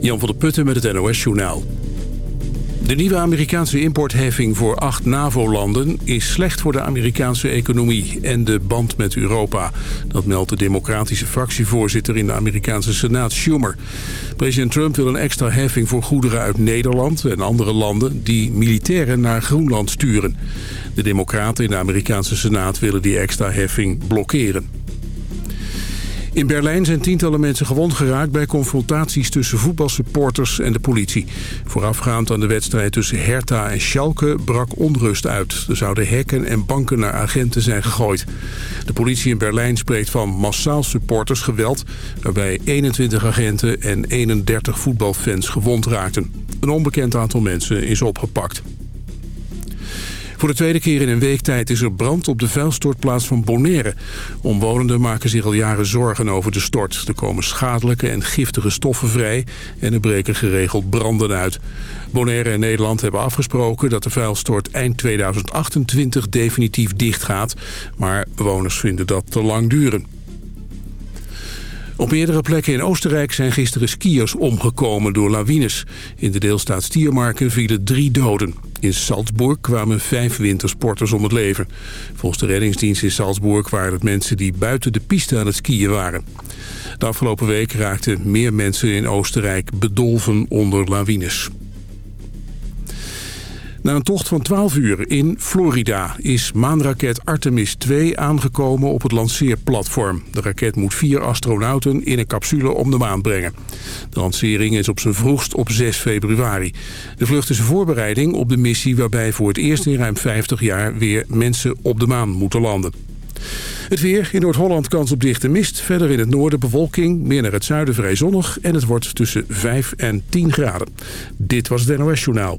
Jan van der Putten met het NOS-journaal. De nieuwe Amerikaanse importheffing voor acht NAVO-landen is slecht voor de Amerikaanse economie en de band met Europa. Dat meldt de democratische fractievoorzitter in de Amerikaanse Senaat Schumer. President Trump wil een extra heffing voor goederen uit Nederland en andere landen die militairen naar Groenland sturen. De democraten in de Amerikaanse Senaat willen die extra heffing blokkeren. In Berlijn zijn tientallen mensen gewond geraakt bij confrontaties tussen voetbalsupporters en de politie. Voorafgaand aan de wedstrijd tussen Hertha en Schalke brak onrust uit. Er zouden hekken en banken naar agenten zijn gegooid. De politie in Berlijn spreekt van massaal supportersgeweld... waarbij 21 agenten en 31 voetbalfans gewond raakten. Een onbekend aantal mensen is opgepakt. Voor de tweede keer in een week tijd is er brand op de vuilstortplaats van Bonaire. Omwonenden maken zich al jaren zorgen over de stort. Er komen schadelijke en giftige stoffen vrij en er breken geregeld branden uit. Bonaire en Nederland hebben afgesproken dat de vuilstort eind 2028 definitief dichtgaat. Maar bewoners vinden dat te lang duren. Op meerdere plekken in Oostenrijk zijn gisteren skiers omgekomen door lawines. In de deelstaat Stiermarken vielen drie doden. In Salzburg kwamen vijf wintersporters om het leven. Volgens de reddingsdienst in Salzburg waren het mensen die buiten de piste aan het skiën waren. De afgelopen week raakten meer mensen in Oostenrijk bedolven onder lawines. Na een tocht van 12 uur in Florida is maanraket Artemis 2 aangekomen op het lanceerplatform. De raket moet vier astronauten in een capsule om de maan brengen. De lancering is op zijn vroegst op 6 februari. De vlucht is een voorbereiding op de missie waarbij voor het eerst in ruim 50 jaar weer mensen op de maan moeten landen. Het weer, in Noord-Holland kans op dichte mist. Verder in het noorden bewolking, meer naar het zuiden vrij zonnig... en het wordt tussen 5 en 10 graden. Dit was het NOS Journaal.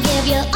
Gonna give you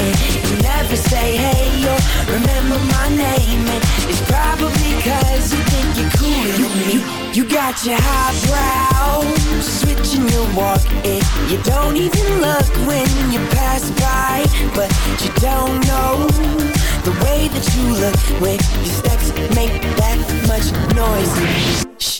And you never say hey or remember my name, and it's probably cause you think you're cooler than me. You got your highbrow, switching your walk, and you don't even look when you pass by, but you don't know the way that you look when your steps make that much noise. Shh,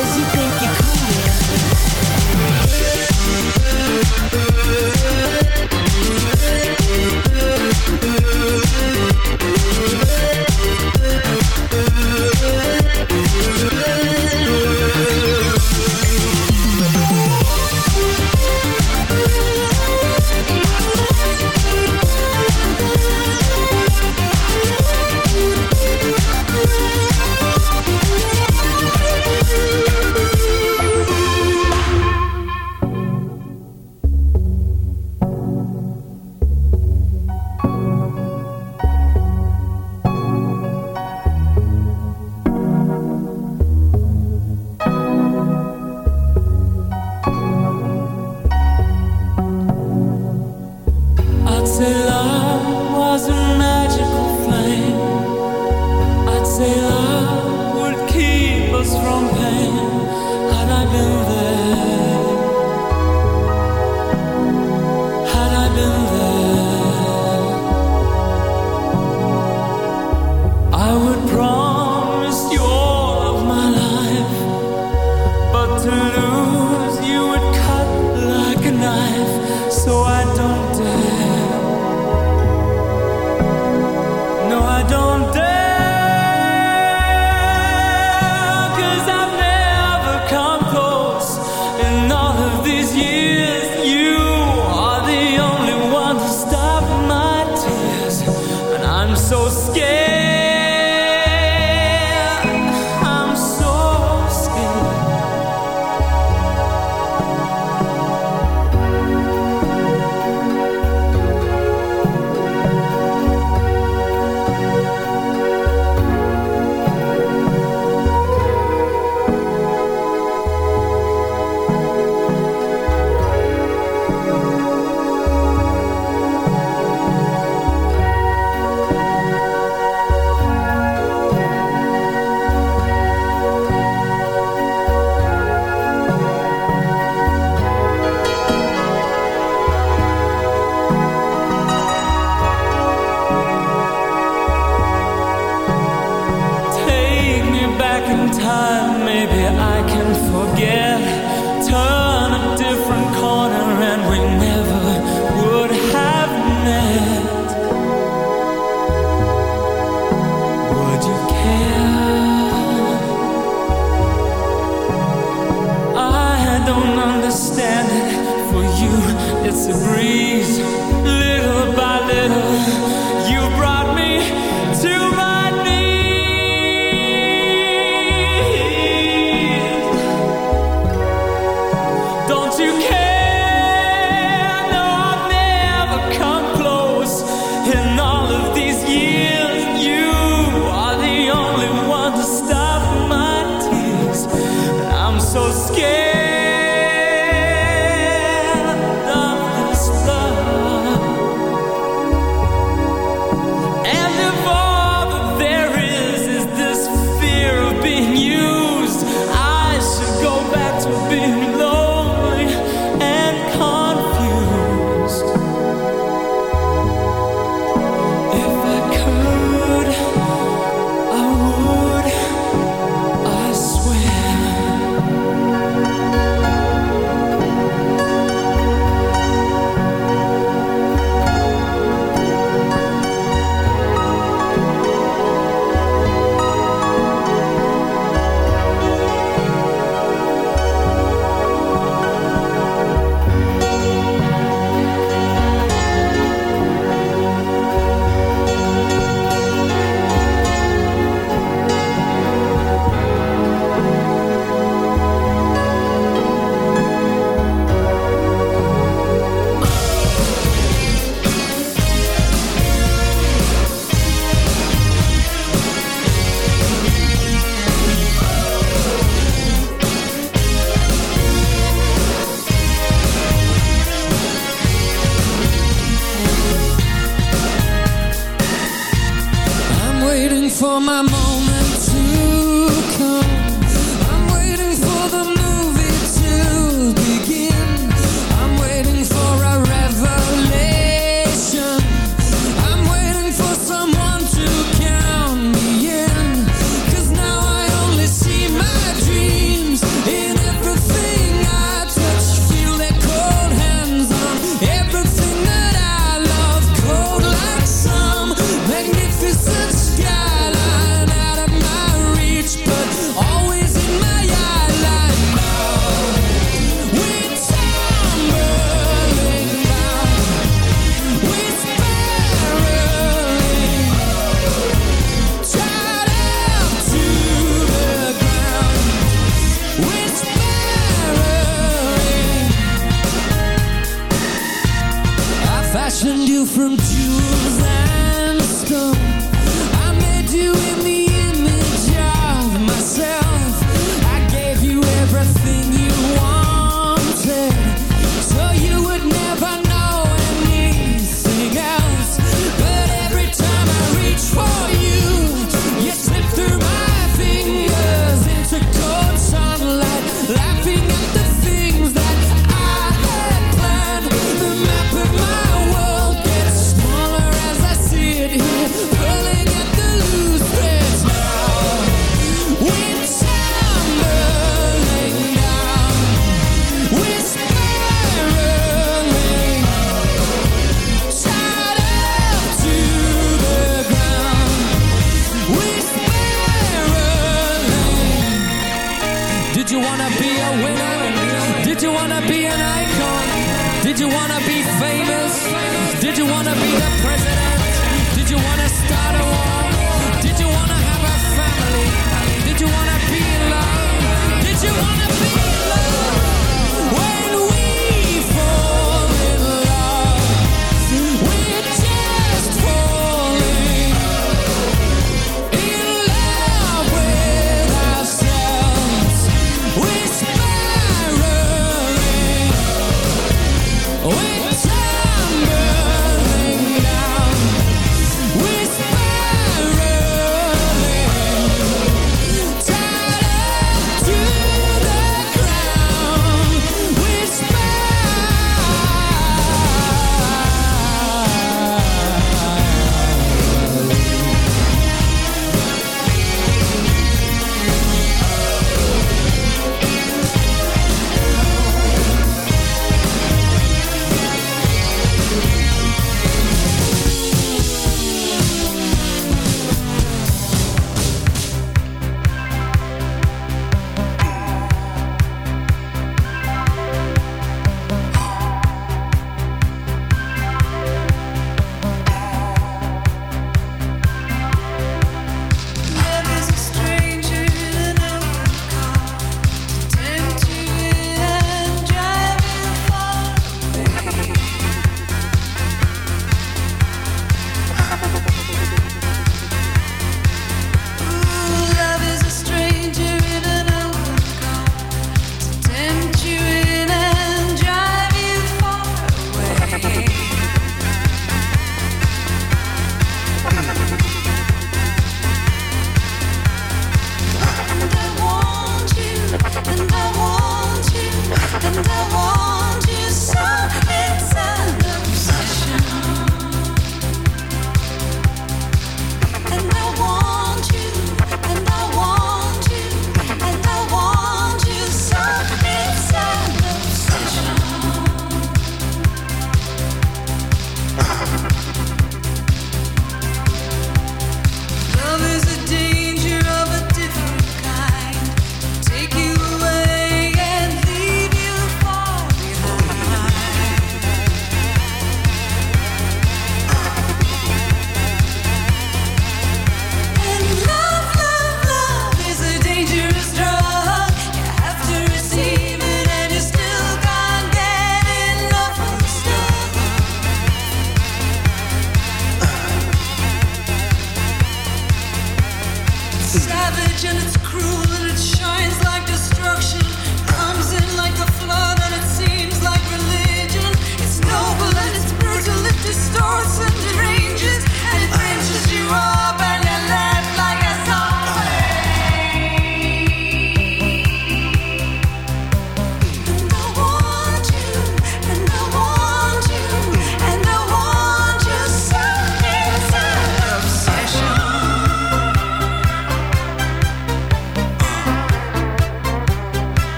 to love. A breeze. For my moment Did you wanna be a winner? Did you wanna be an icon? Did you wanna be famous? Did you wanna be the president? Did you wanna start a war? Did you wanna have a family? Did you wanna be in love? Did you wanna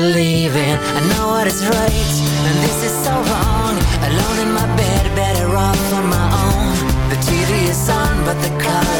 Believing. I know what is right And this is so wrong. Alone in my bed Better off on my own. The TV is on But the color